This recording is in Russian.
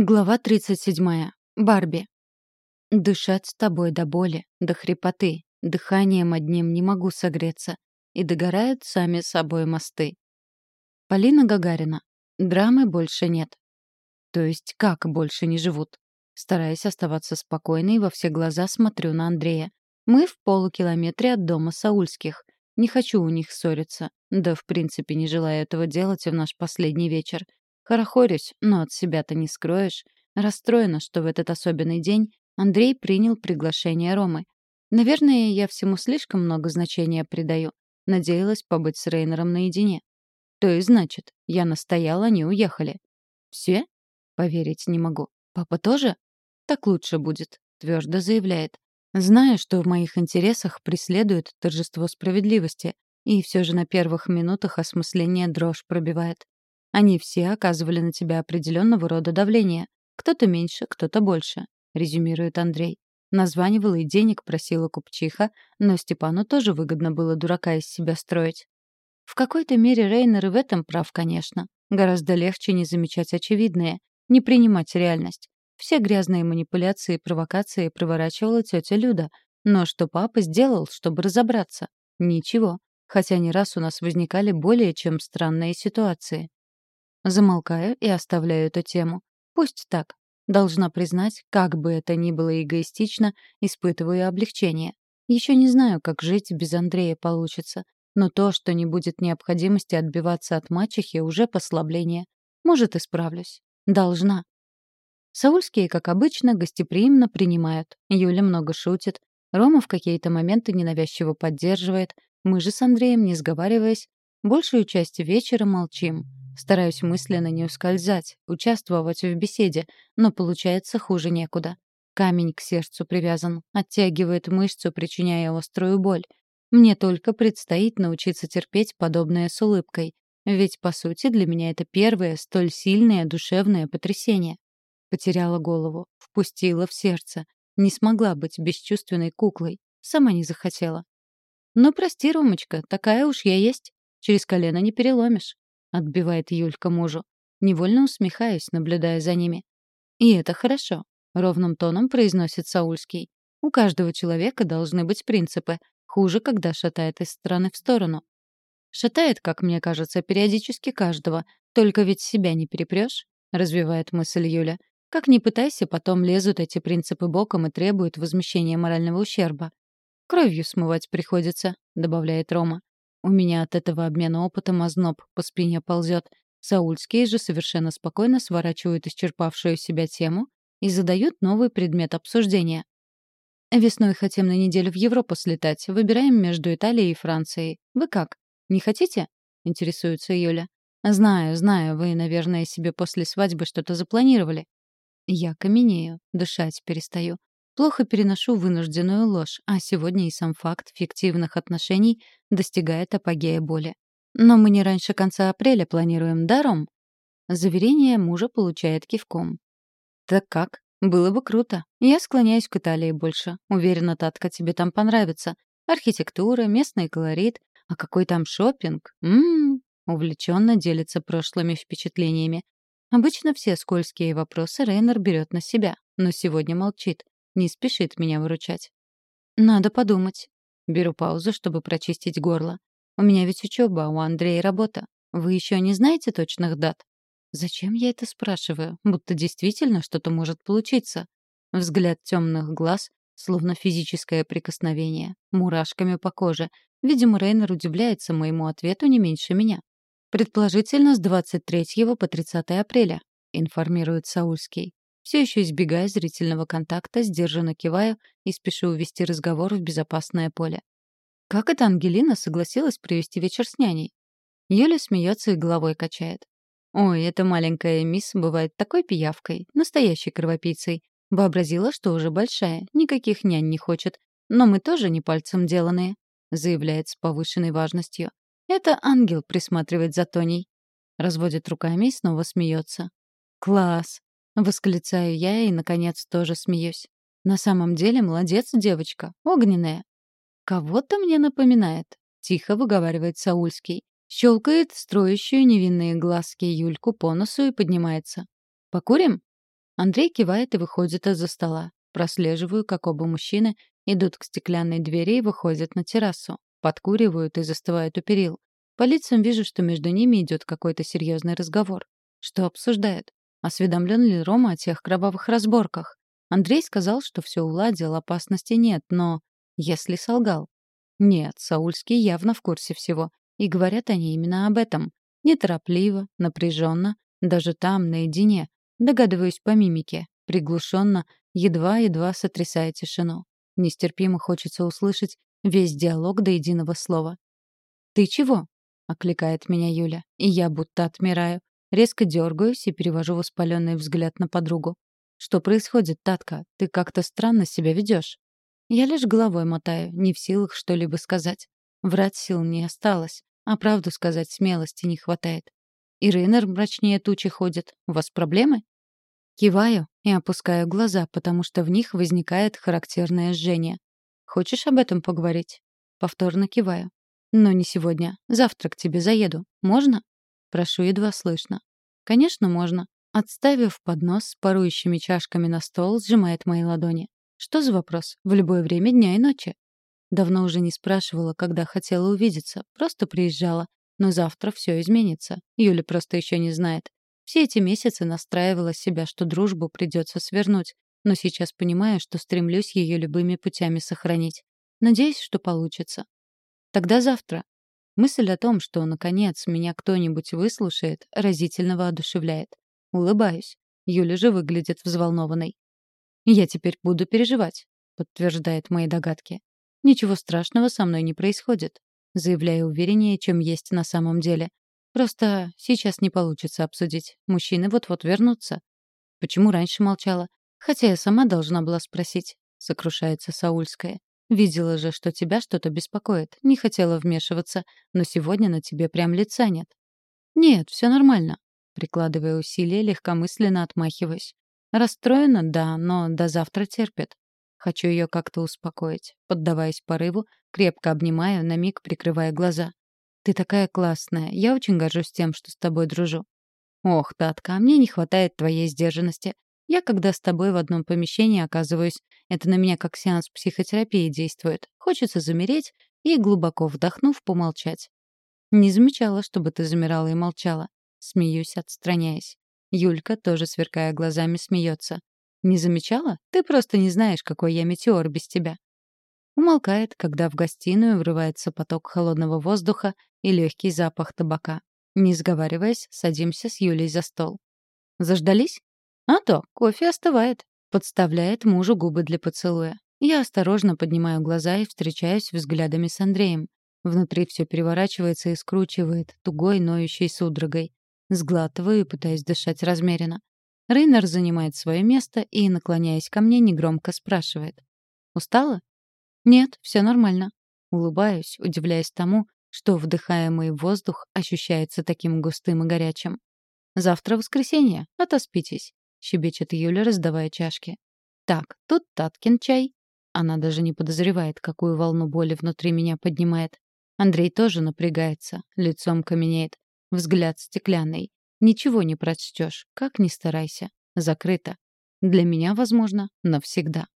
Глава 37. Барби. Дышать с тобой до боли, до хрипоты, дыханием одним не могу согреться, и догорают сами собой мосты. Полина Гагарина. Драмы больше нет. То есть как больше не живут? Стараясь оставаться спокойной, во все глаза смотрю на Андрея. Мы в полукилометре от дома Саульских. Не хочу у них ссориться. Да, в принципе, не желаю этого делать в наш последний вечер — Хорохорюсь, но от себя-то не скроешь. Расстроена, что в этот особенный день Андрей принял приглашение Ромы. Наверное, я всему слишком много значения придаю. Надеялась побыть с Рейнером наедине. То и значит, я настояла, они уехали. Все? Поверить не могу. Папа тоже? Так лучше будет, твердо заявляет. Зная, что в моих интересах преследует торжество справедливости, и все же на первых минутах осмысления дрожь пробивает. Они все оказывали на тебя определенного рода давление. Кто-то меньше, кто-то больше», — резюмирует Андрей. Названивала и денег просила купчиха, но Степану тоже выгодно было дурака из себя строить. В какой-то мере Рейнер и в этом прав, конечно. Гораздо легче не замечать очевидное, не принимать реальность. Все грязные манипуляции и провокации проворачивала тетя Люда. Но что папа сделал, чтобы разобраться? Ничего. Хотя не раз у нас возникали более чем странные ситуации. Замолкаю и оставляю эту тему. Пусть так. Должна признать, как бы это ни было эгоистично, испытываю облегчение. Еще не знаю, как жить без Андрея получится. Но то, что не будет необходимости отбиваться от мачехи, уже послабление. Может, исправлюсь. Должна. Саульские, как обычно, гостеприимно принимают. Юля много шутит. Рома в какие-то моменты ненавязчиво поддерживает. Мы же с Андреем, не сговариваясь, большую часть вечера молчим. Стараюсь мысленно не ускользать, участвовать в беседе, но получается хуже некуда. Камень к сердцу привязан, оттягивает мышцу, причиняя острую боль. Мне только предстоит научиться терпеть подобное с улыбкой. Ведь, по сути, для меня это первое столь сильное душевное потрясение. Потеряла голову, впустила в сердце. Не смогла быть бесчувственной куклой. Сама не захотела. «Ну, прости, Ромочка, такая уж я есть. Через колено не переломишь. — отбивает Юлька мужу. Невольно усмехаюсь, наблюдая за ними. «И это хорошо», — ровным тоном произносит Саульский. «У каждого человека должны быть принципы. Хуже, когда шатает из стороны в сторону». «Шатает, как мне кажется, периодически каждого. Только ведь себя не перепрёшь», — развивает мысль Юля. «Как ни пытайся, потом лезут эти принципы боком и требуют возмещения морального ущерба». «Кровью смывать приходится», — добавляет Рома. У меня от этого обмена опытом озноб по спине ползет. Саульские же совершенно спокойно сворачивают исчерпавшую себя тему и задают новый предмет обсуждения. «Весной хотим на неделю в Европу слетать. Выбираем между Италией и Францией. Вы как? Не хотите?» — интересуется Юля. «Знаю, знаю, вы, наверное, себе после свадьбы что-то запланировали». Я каменею, дышать перестаю. Плохо переношу вынужденную ложь, а сегодня и сам факт фиктивных отношений достигает апогея боли. Но мы не раньше конца апреля планируем, даром. Заверение мужа получает кивком. Так как? Было бы круто. Я склоняюсь к Италии больше. Уверена, Татка, тебе там понравится. Архитектура, местный колорит. А какой там шопинг? Ммм, увлеченно делится прошлыми впечатлениями. Обычно все скользкие вопросы Рейнер берет на себя, но сегодня молчит не спешит меня выручать. Надо подумать. Беру паузу, чтобы прочистить горло. У меня ведь учеба, а у Андрея работа. Вы еще не знаете точных дат? Зачем я это спрашиваю? Будто действительно что-то может получиться. Взгляд темных глаз, словно физическое прикосновение, мурашками по коже. Видимо, Рейнер удивляется моему ответу не меньше меня. Предположительно, с 23 по 30 апреля, информирует Саульский. Все еще избегая зрительного контакта, сдержанно киваю и спешу увести разговор в безопасное поле. Как это Ангелина согласилась провести вечер с няней? Юля смеется и головой качает. Ой, эта маленькая мисс бывает такой пиявкой, настоящей кровопийцей. Вообразила, что уже большая, никаких нянь не хочет. Но мы тоже не пальцем деланные, заявляет с повышенной важностью. Это ангел присматривает за Тоней. Разводит руками и снова смеется. Класс. Восклицаю я и, наконец, тоже смеюсь. На самом деле молодец девочка, огненная. Кого-то мне напоминает. Тихо выговаривает Саульский. Щелкает строящую невинные глазки Юльку по носу и поднимается. «Покурим?» Андрей кивает и выходит из-за стола. Прослеживаю, как оба мужчины идут к стеклянной двери и выходят на террасу. Подкуривают и застывают у перил. По лицам вижу, что между ними идет какой-то серьезный разговор. Что обсуждают? Осведомлен ли Рома о тех кровавых разборках? Андрей сказал, что все уладил, опасности нет, но... Если солгал? Нет, Саульский явно в курсе всего. И говорят они именно об этом. Неторопливо, напряженно, даже там, наедине. Догадываюсь по мимике. Приглушенно, едва-едва сотрясая тишину. Нестерпимо хочется услышать весь диалог до единого слова. «Ты чего?» — окликает меня Юля. И я будто отмираю. Резко дергаюсь и перевожу воспаленный взгляд на подругу. «Что происходит, Татка? Ты как-то странно себя ведешь. Я лишь головой мотаю, не в силах что-либо сказать. Врать сил не осталось, а правду сказать смелости не хватает. И Рейнер мрачнее тучи ходит. У вас проблемы? Киваю и опускаю глаза, потому что в них возникает характерное жжение. Хочешь об этом поговорить? Повторно киваю. Но не сегодня. Завтра к тебе заеду. Можно? Прошу едва слышно. Конечно, можно. Отставив поднос с парующими чашками на стол, сжимает мои ладони. Что за вопрос? В любое время дня и ночи. Давно уже не спрашивала, когда хотела увидеться. Просто приезжала. Но завтра все изменится. Юля просто еще не знает. Все эти месяцы настраивала себя, что дружбу придется свернуть. Но сейчас понимаю, что стремлюсь ее любыми путями сохранить. Надеюсь, что получится. Тогда завтра. Мысль о том, что, наконец, меня кто-нибудь выслушает, разительно воодушевляет. Улыбаюсь. Юля же выглядит взволнованной. «Я теперь буду переживать», — подтверждает мои догадки. «Ничего страшного со мной не происходит заявляя увереннее, чем есть на самом деле. Просто сейчас не получится обсудить. Мужчины вот-вот вернутся. Почему раньше молчала? Хотя я сама должна была спросить, сокрушается Саульская. Видела же, что тебя что-то беспокоит. Не хотела вмешиваться, но сегодня на тебе прям лица нет. Нет, все нормально. Прикладывая усилия, легкомысленно отмахиваюсь. Расстроена, да, но до завтра терпит. Хочу ее как-то успокоить. Поддаваясь порыву, крепко обнимаю, на миг прикрывая глаза. «Ты такая классная. Я очень горжусь тем, что с тобой дружу». «Ох, Татка, мне не хватает твоей сдержанности. Я, когда с тобой в одном помещении оказываюсь, это на меня как сеанс психотерапии действует. Хочется замереть и, глубоко вдохнув, помолчать. Не замечала, чтобы ты замирала и молчала. Смеюсь, отстраняясь. Юлька, тоже сверкая глазами, смеется. Не замечала? Ты просто не знаешь, какой я метеор без тебя. Умолкает, когда в гостиную врывается поток холодного воздуха и легкий запах табака. Не сговариваясь, садимся с Юлей за стол. Заждались? А то, кофе остывает. Подставляет мужу губы для поцелуя. Я осторожно поднимаю глаза и встречаюсь взглядами с Андреем. Внутри все переворачивается и скручивает, тугой, ноющей судорогой. Сглатываю и пытаюсь дышать размеренно. Рейнер занимает свое место и, наклоняясь ко мне, негромко спрашивает. «Устала?» «Нет, все нормально». Улыбаюсь, удивляясь тому, что вдыхаемый воздух ощущается таким густым и горячим. «Завтра воскресенье, отоспитесь», — щебечет Юля, раздавая чашки. «Так, тут Таткин чай». Она даже не подозревает, какую волну боли внутри меня поднимает. Андрей тоже напрягается, лицом каменеет, взгляд стеклянный. Ничего не прочтешь, как ни старайся. Закрыто. Для меня, возможно, навсегда.